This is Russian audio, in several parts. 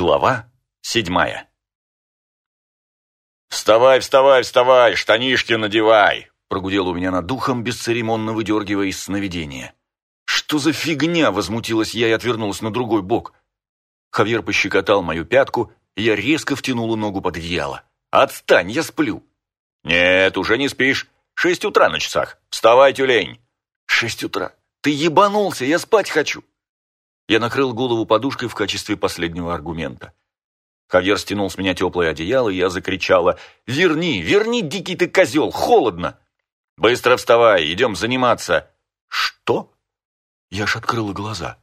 Глава седьмая «Вставай, вставай, вставай, штанишки надевай!» прогудел у меня над духом, бесцеремонно выдергивая из сновидения. «Что за фигня?» – возмутилась я и отвернулась на другой бок. Хавьер пощекотал мою пятку, и я резко втянула ногу под одеяло. «Отстань, я сплю!» «Нет, уже не спишь. Шесть утра на часах. Вставай, тюлень!» «Шесть утра? Ты ебанулся, я спать хочу!» Я накрыл голову подушкой в качестве последнего аргумента. Хавьер стянул с меня теплое одеяло, и я закричала «Верни, верни, дикий ты козел, холодно!» «Быстро вставай, идем заниматься!» «Что?» Я ж открыла глаза.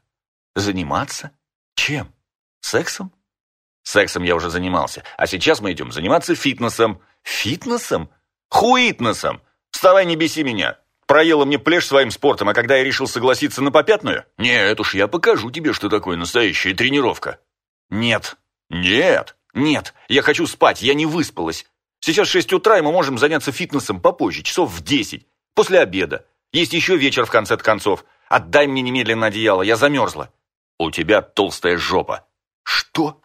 «Заниматься? Чем? Сексом?» «Сексом я уже занимался, а сейчас мы идем заниматься фитнесом». «Фитнесом? Хуитнесом! Вставай, не беси меня! Проела мне плешь своим спортом, а когда я решил согласиться на попятную? Нет уж, я покажу тебе, что такое настоящая тренировка. Нет. Нет. Нет. Я хочу спать, я не выспалась. Сейчас шесть утра, и мы можем заняться фитнесом попозже, часов в десять. После обеда. Есть еще вечер в конце концов. Отдай мне немедленно одеяло, я замерзла. У тебя толстая жопа. Что?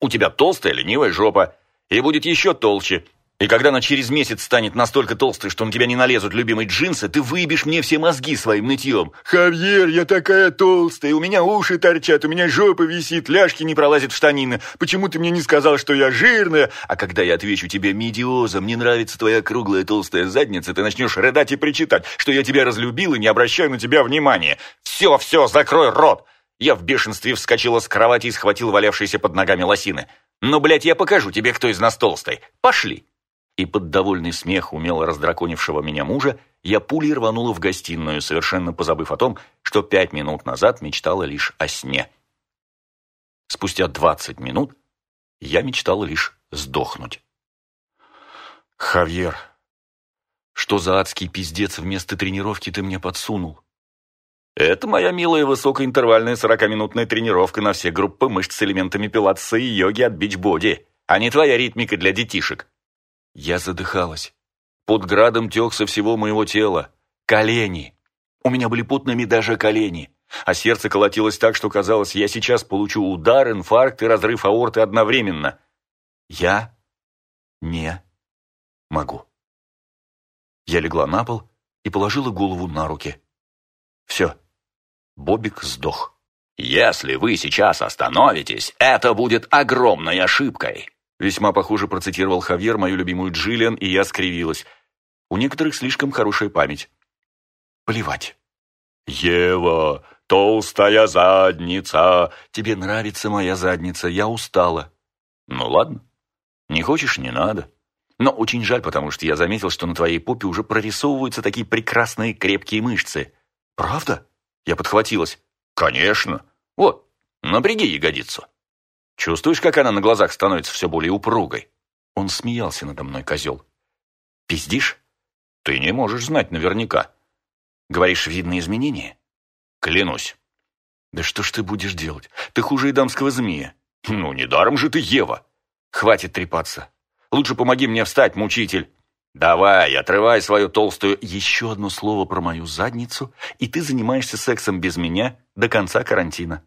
У тебя толстая ленивая жопа. И будет еще толще. И когда она через месяц станет настолько толстой, что на тебя не налезут любимые джинсы, ты выебешь мне все мозги своим нытьем. «Хавьер, я такая толстая, у меня уши торчат, у меня жопа висит, ляжки не пролазят в штанины. Почему ты мне не сказал, что я жирная?» А когда я отвечу тебе «Медиоза, мне нравится твоя круглая толстая задница», ты начнешь рыдать и причитать, что я тебя разлюбил и не обращаю на тебя внимания. «Все, все, закрой рот!» Я в бешенстве вскочила с кровати и схватил валявшиеся под ногами лосины. «Ну, блядь, я покажу тебе, кто из нас толстой. Пошли!» И под довольный смех умело раздраконившего меня мужа я пулей рванула в гостиную, совершенно позабыв о том, что пять минут назад мечтала лишь о сне. Спустя двадцать минут я мечтала лишь сдохнуть. «Хавьер, что за адский пиздец вместо тренировки ты мне подсунул?» «Это моя милая высокоинтервальная сорокаминутная тренировка на все группы мышц с элементами пилатеса и йоги от бичбоди, а не твоя ритмика для детишек», я задыхалась. Под градом тек со всего моего тела. Колени. У меня были потными даже колени. А сердце колотилось так, что казалось, я сейчас получу удар, инфаркт и разрыв аорты одновременно. Я не могу. Я легла на пол и положила голову на руки. Все. Бобик сдох. «Если вы сейчас остановитесь, это будет огромной ошибкой», Весьма похоже процитировал Хавьер мою любимую Джиллиан, и я скривилась. У некоторых слишком хорошая память. Плевать. «Ева, толстая задница!» «Тебе нравится моя задница, я устала». «Ну ладно. Не хочешь, не надо. Но очень жаль, потому что я заметил, что на твоей попе уже прорисовываются такие прекрасные крепкие мышцы». «Правда?» Я подхватилась. «Конечно. Вот, напряги ягодицу». Чувствуешь, как она на глазах становится все более упругой?» Он смеялся надо мной, козел. «Пиздишь? Ты не можешь знать наверняка. Говоришь, видны изменения?» «Клянусь». «Да что ж ты будешь делать? Ты хуже и дамского змея». «Ну, недаром же ты Ева». «Хватит трепаться. Лучше помоги мне встать, мучитель». «Давай, отрывай свою толстую...» «Еще одно слово про мою задницу, и ты занимаешься сексом без меня до конца карантина».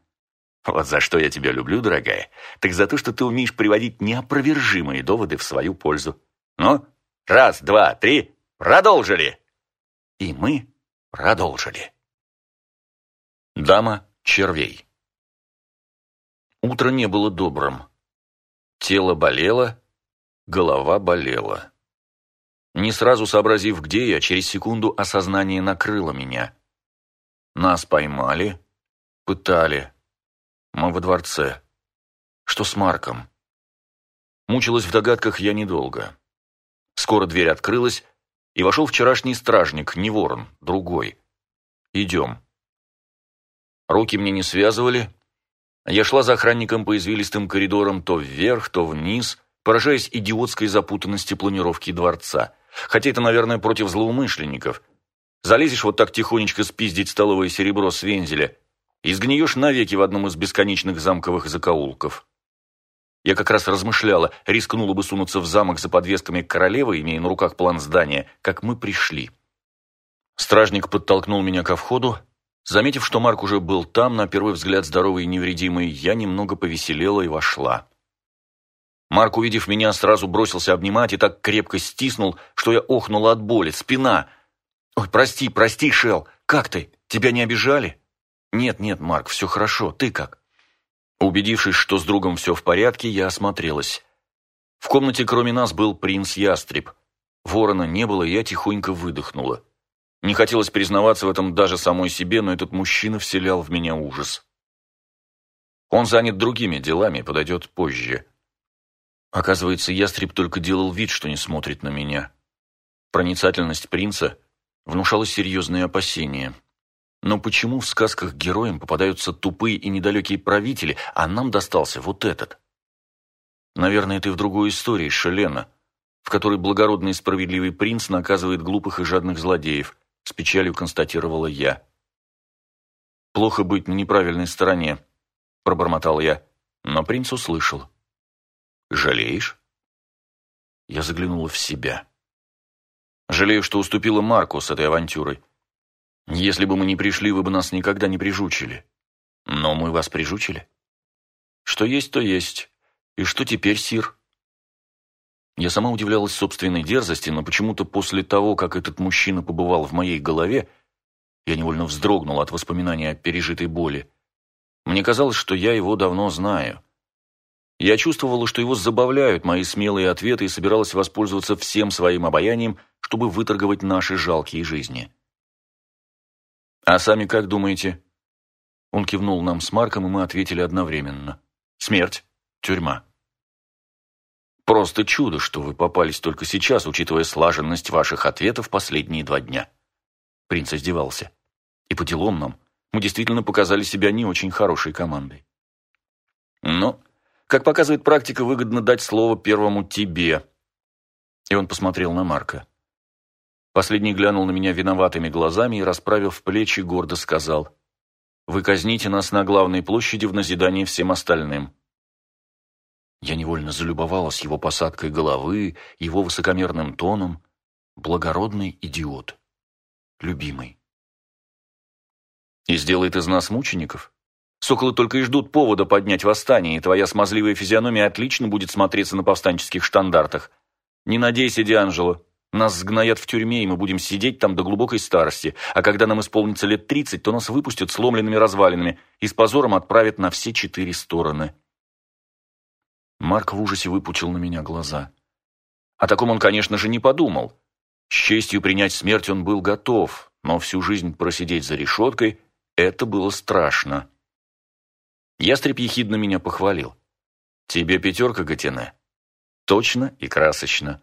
Вот за что я тебя люблю, дорогая, так за то, что ты умеешь приводить неопровержимые доводы в свою пользу. Ну, раз, два, три, продолжили. И мы продолжили. Дама червей. Утро не было добрым. Тело болело, голова болела. Не сразу сообразив, где я, через секунду осознание накрыло меня. Нас поймали, пытали, мы во дворце. Что с Марком? Мучилась в догадках я недолго. Скоро дверь открылась, и вошел вчерашний стражник, не ворон, другой. Идем. Руки мне не связывали. Я шла за охранником по извилистым коридорам то вверх, то вниз, поражаясь идиотской запутанности планировки дворца. Хотя это, наверное, против злоумышленников. Залезешь вот так тихонечко спиздить столовое серебро с вензеля, и сгниешь навеки в одном из бесконечных замковых закоулков. Я как раз размышляла, рискнула бы сунуться в замок за подвесками королевы, имея на руках план здания, как мы пришли. Стражник подтолкнул меня ко входу, Заметив, что Марк уже был там, на первый взгляд здоровый и невредимый, я немного повеселела и вошла. Марк, увидев меня, сразу бросился обнимать и так крепко стиснул, что я охнула от боли. Спина! «Ой, прости, прости, Шел, как ты? Тебя не обижали?» «Нет, нет, Марк, все хорошо. Ты как?» Убедившись, что с другом все в порядке, я осмотрелась. В комнате кроме нас был принц Ястреб. Ворона не было, и я тихонько выдохнула. Не хотелось признаваться в этом даже самой себе, но этот мужчина вселял в меня ужас. Он занят другими делами, подойдет позже. Оказывается, ястреб только делал вид, что не смотрит на меня. Проницательность принца внушала серьезные опасения. Но почему в сказках героям попадаются тупые и недалекие правители, а нам достался вот этот? Наверное, и в другой истории Шелена, в которой благородный и справедливый принц наказывает глупых и жадных злодеев – с печалью констатировала я. «Плохо быть на неправильной стороне», – пробормотал я, но принц услышал. «Жалеешь?» Я заглянула в себя. «Жалею, что уступила Марку с этой авантюрой. Если бы мы не пришли, вы бы нас никогда не прижучили. Но мы вас прижучили. Что есть, то есть. И что теперь, Сир?» Я сама удивлялась собственной дерзости, но почему-то после того, как этот мужчина побывал в моей голове, я невольно вздрогнул от воспоминания о пережитой боли. Мне казалось, что я его давно знаю. Я чувствовала, что его забавляют мои смелые ответы и собиралась воспользоваться всем своим обаянием, чтобы выторговать наши жалкие жизни. «А сами как думаете?» Он кивнул нам с Марком, и мы ответили одновременно. «Смерть. Тюрьма». Просто чудо, что вы попались только сейчас, учитывая слаженность ваших ответов последние два дня. Принц издевался. И по делам нам. Мы действительно показали себя не очень хорошей командой. Но, как показывает практика, выгодно дать слово первому тебе. И он посмотрел на Марка. Последний глянул на меня виноватыми глазами и, расправив плечи, гордо сказал. «Вы казните нас на главной площади в назидании всем остальным». Я невольно залюбовалась его посадкой головы, его высокомерным тоном. Благородный идиот. Любимый. И сделает из нас мучеников? Соколы только и ждут повода поднять восстание, и твоя смазливая физиономия отлично будет смотреться на повстанческих штандартах. Не надейся, Дианжело. Нас сгноят в тюрьме, и мы будем сидеть там до глубокой старости, а когда нам исполнится лет тридцать, то нас выпустят сломленными развалинами и с позором отправят на все четыре стороны. Марк в ужасе выпучил на меня глаза. О таком он, конечно же, не подумал. С честью принять смерть он был готов, но всю жизнь просидеть за решеткой – это было страшно. Ястреб ехидно меня похвалил. «Тебе пятерка, Гатине?» «Точно и красочно».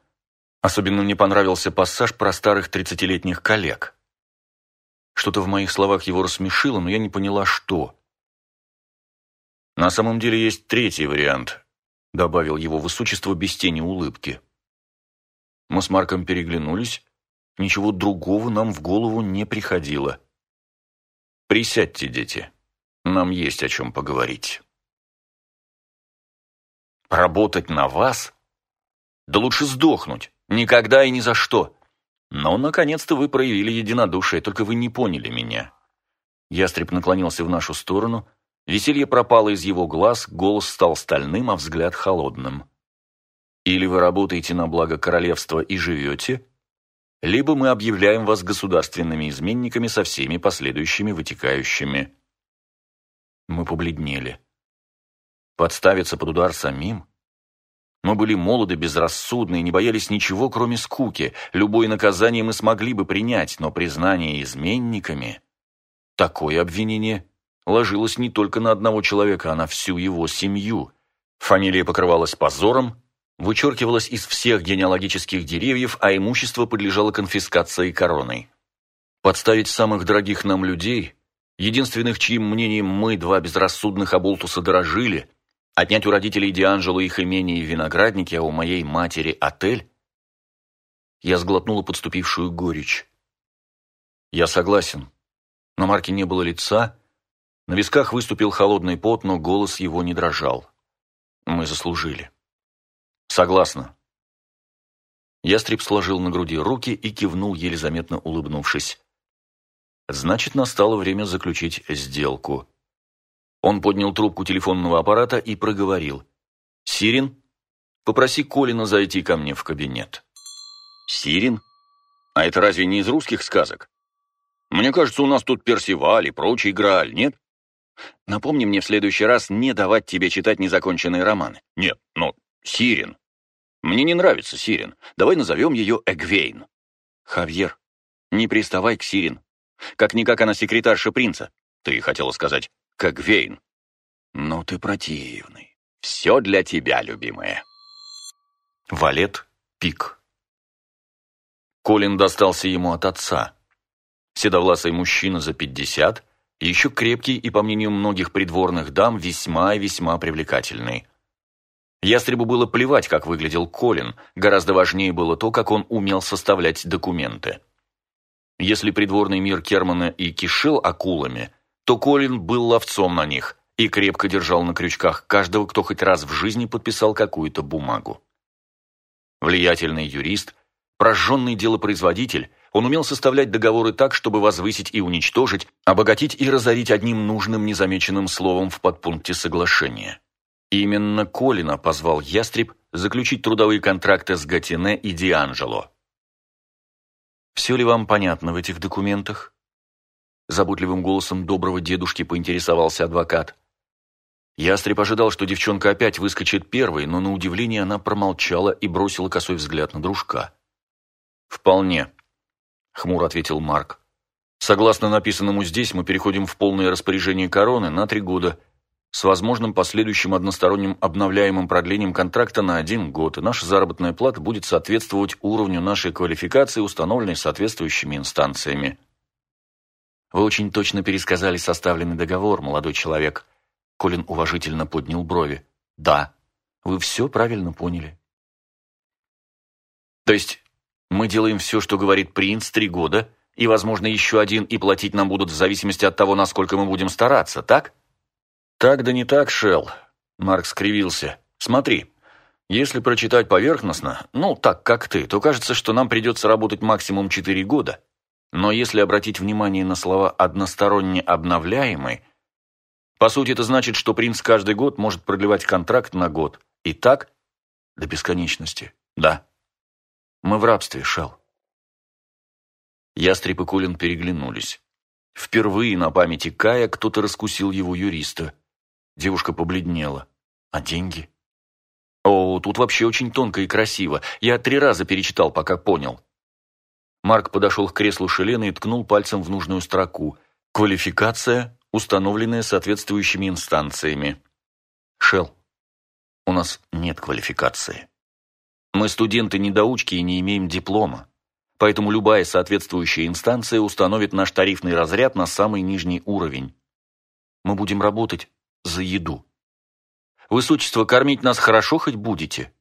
Особенно мне понравился пассаж про старых тридцатилетних коллег. Что-то в моих словах его рассмешило, но я не поняла, что. На самом деле есть третий вариант, добавил его высочество без тени улыбки. Мы с Марком переглянулись. Ничего другого нам в голову не приходило. «Присядьте, дети. Нам есть о чем поговорить». «Работать на вас? Да лучше сдохнуть. Никогда и ни за что. Но, наконец-то, вы проявили единодушие, только вы не поняли меня». Ястреб наклонился в нашу сторону, Веселье пропало из его глаз, голос стал стальным, а взгляд холодным. Или вы работаете на благо королевства и живете, либо мы объявляем вас государственными изменниками со всеми последующими вытекающими. Мы побледнели. Подставиться под удар самим? Мы были молоды, безрассудны и не боялись ничего, кроме скуки. Любое наказание мы смогли бы принять, но признание изменниками... Такое обвинение ложилась не только на одного человека, а на всю его семью. Фамилия покрывалась позором, вычеркивалась из всех генеалогических деревьев, а имущество подлежало конфискации короной. Подставить самых дорогих нам людей, единственных, чьим мнением мы, два безрассудных оболтуса, дорожили, отнять у родителей Дианжело их имение и виноградники, а у моей матери отель, я сглотнула подступившую горечь. Я согласен. На Марке не было лица, на висках выступил холодный пот, но голос его не дрожал. Мы заслужили. Согласна. Ястреб сложил на груди руки и кивнул, еле заметно улыбнувшись. Значит, настало время заключить сделку. Он поднял трубку телефонного аппарата и проговорил. «Сирин, попроси Колина зайти ко мне в кабинет». «Сирин? А это разве не из русских сказок? Мне кажется, у нас тут Персиваль и прочий Грааль, нет? Напомни мне в следующий раз не давать тебе читать незаконченные романы. Нет, но Сирин. Мне не нравится Сирин. Давай назовем ее Эгвейн. Хавьер, не приставай к Сирин. Как-никак она секретарша принца. Ты хотела сказать «Кэгвейн». Ну ты противный. Все для тебя, любимая. Валет Пик. Колин достался ему от отца. Седовласый мужчина за пятьдесят, еще крепкий и, по мнению многих придворных дам, весьма и весьма привлекательный. Ястребу было плевать, как выглядел Колин, гораздо важнее было то, как он умел составлять документы. Если придворный мир Кермана и кишел акулами, то Колин был ловцом на них и крепко держал на крючках каждого, кто хоть раз в жизни подписал какую-то бумагу. Влиятельный юрист, прожженный делопроизводитель, он умел составлять договоры так, чтобы возвысить и уничтожить, обогатить и разорить одним нужным незамеченным словом в подпункте соглашения. Именно Колина позвал Ястреб заключить трудовые контракты с Гатине и Дианджело. «Все ли вам понятно в этих документах?» Заботливым голосом доброго дедушки поинтересовался адвокат. Ястреб ожидал, что девчонка опять выскочит первой, но на удивление она промолчала и бросила косой взгляд на дружка. «Вполне», — хмуро ответил Марк. «Согласно написанному здесь, мы переходим в полное распоряжение короны на три года, с возможным последующим односторонним обновляемым продлением контракта на один год, и наша заработная плата будет соответствовать уровню нашей квалификации, установленной соответствующими инстанциями. Вы очень точно пересказали составленный договор, молодой человек. Колин уважительно поднял брови. Да, вы все правильно поняли. То есть мы делаем все, что говорит принц, три года, и, возможно, еще один, и платить нам будут в зависимости от того, насколько мы будем стараться, так? «Так да не так, Шелл», — Марк скривился. «Смотри, если прочитать поверхностно, ну, так как ты, то кажется, что нам придется работать максимум четыре года. Но если обратить внимание на слова «односторонне обновляемый», по сути, это значит, что принц каждый год может продлевать контракт на год. И так до бесконечности. Да. Мы в рабстве, Шелл. Ястреб и Кулин переглянулись. Впервые на памяти Кая кто-то раскусил его юриста. Девушка побледнела. А деньги? О, тут вообще очень тонко и красиво. Я три раза перечитал, пока понял. Марк подошел к креслу Шелена и ткнул пальцем в нужную строку. Квалификация, установленная соответствующими инстанциями. Шел, у нас нет квалификации. Мы студенты-недоучки и не имеем диплома. Поэтому любая соответствующая инстанция установит наш тарифный разряд на самый нижний уровень. Мы будем работать за еду. «Высочество, кормить нас хорошо хоть будете?»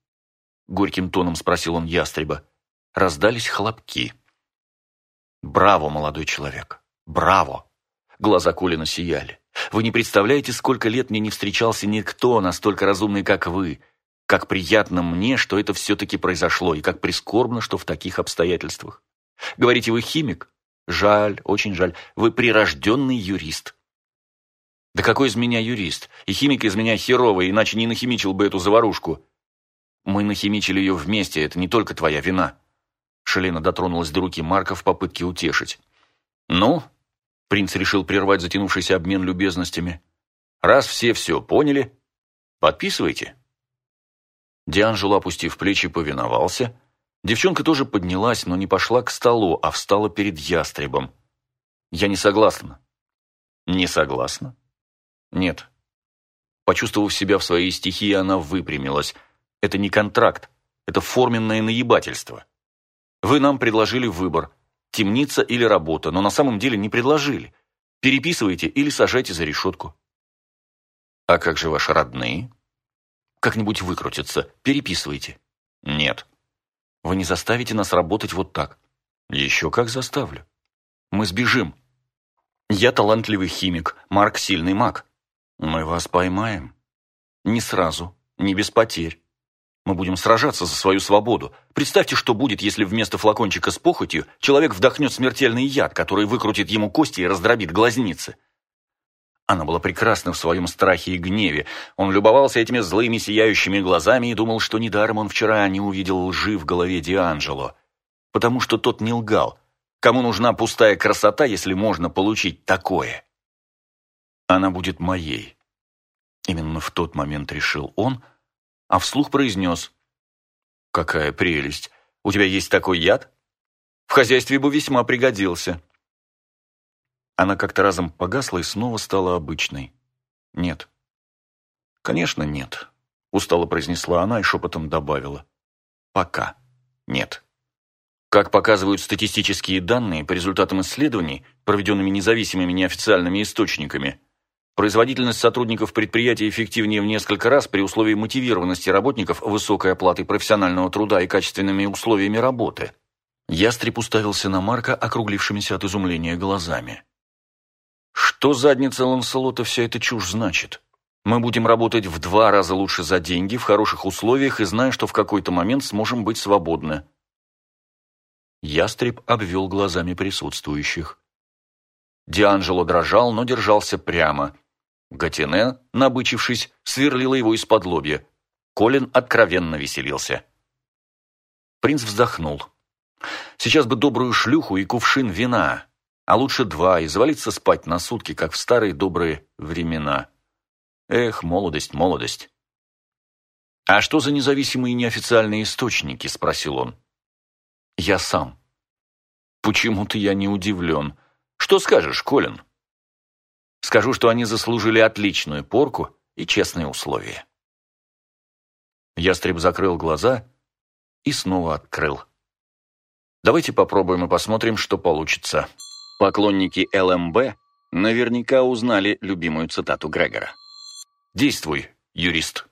Горьким тоном спросил он ястреба. Раздались хлопки. «Браво, молодой человек! Браво!» Глаза Колина сияли. «Вы не представляете, сколько лет мне не встречался никто настолько разумный, как вы. Как приятно мне, что это все-таки произошло, и как прискорбно, что в таких обстоятельствах. Говорите, вы химик? Жаль, очень жаль. Вы прирожденный юрист. Да какой из меня юрист? И химик из меня херовый, иначе не нахимичил бы эту заварушку. Мы нахимичили ее вместе, это не только твоя вина. Шелена дотронулась до руки Марка в попытке утешить. Ну, принц решил прервать затянувшийся обмен любезностями. Раз все все поняли, подписывайте. Дианжело, опустив плечи, повиновался. Девчонка тоже поднялась, но не пошла к столу, а встала перед ястребом. «Я не согласна». «Не согласна?» Нет. Почувствовав себя в своей стихии, она выпрямилась. Это не контракт, это форменное наебательство. Вы нам предложили выбор, темница или работа, но на самом деле не предложили. Переписывайте или сажайте за решетку. А как же ваши родные? Как-нибудь выкрутятся, переписывайте. Нет. Вы не заставите нас работать вот так. Еще как заставлю. Мы сбежим. Я талантливый химик, Марк сильный маг. «Мы вас поймаем. Не сразу, не без потерь. Мы будем сражаться за свою свободу. Представьте, что будет, если вместо флакончика с похотью человек вдохнет смертельный яд, который выкрутит ему кости и раздробит глазницы. Она была прекрасна в своем страхе и гневе. Он любовался этими злыми сияющими глазами и думал, что недаром он вчера не увидел лжи в голове Дианджело. Потому что тот не лгал. Кому нужна пустая красота, если можно получить такое? Она будет моей. Именно в тот момент решил он – а вслух произнес. «Какая прелесть! У тебя есть такой яд? В хозяйстве бы весьма пригодился». Она как-то разом погасла и снова стала обычной. «Нет». «Конечно, нет», — устало произнесла она и шепотом добавила. «Пока нет». Как показывают статистические данные по результатам исследований, проведенными независимыми неофициальными источниками, Производительность сотрудников предприятия эффективнее в несколько раз при условии мотивированности работников высокой оплатой профессионального труда и качественными условиями работы. Ястреб уставился на Марка округлившимися от изумления глазами. «Что задница Ланселота вся эта чушь значит? Мы будем работать в два раза лучше за деньги, в хороших условиях и зная, что в какой-то момент сможем быть свободны». Ястреб обвел глазами присутствующих. Дианджело дрожал, но держался прямо – Гатине, набычившись, сверлила его из-под лобья. Колин откровенно веселился. Принц вздохнул. Сейчас бы добрую шлюху и кувшин вина, а лучше два, и завалиться спать на сутки, как в старые добрые времена. Эх, молодость, молодость. «А что за независимые неофициальные источники?» – спросил он. «Я сам». «Почему-то я не удивлен. Что скажешь, Колин?» Скажу, что они заслужили отличную порку и честные условия. Ястреб закрыл глаза и снова открыл. Давайте попробуем и посмотрим, что получится. Поклонники ЛМБ наверняка узнали любимую цитату Грегора. «Действуй, юрист».